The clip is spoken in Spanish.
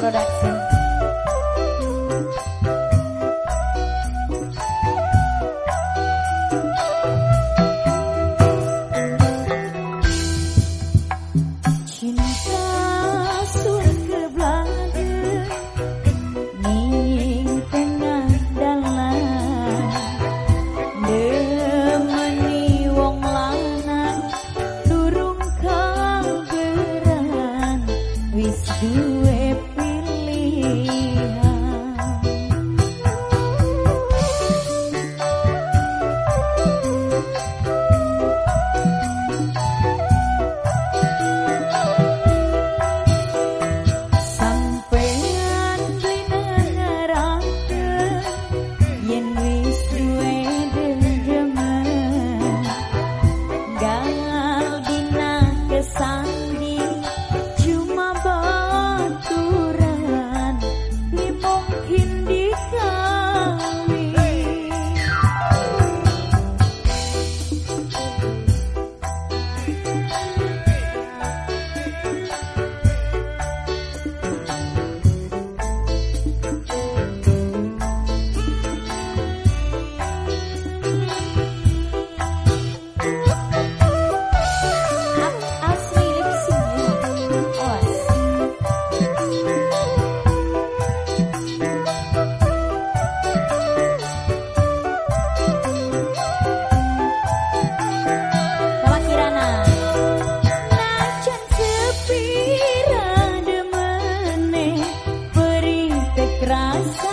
corazón. I've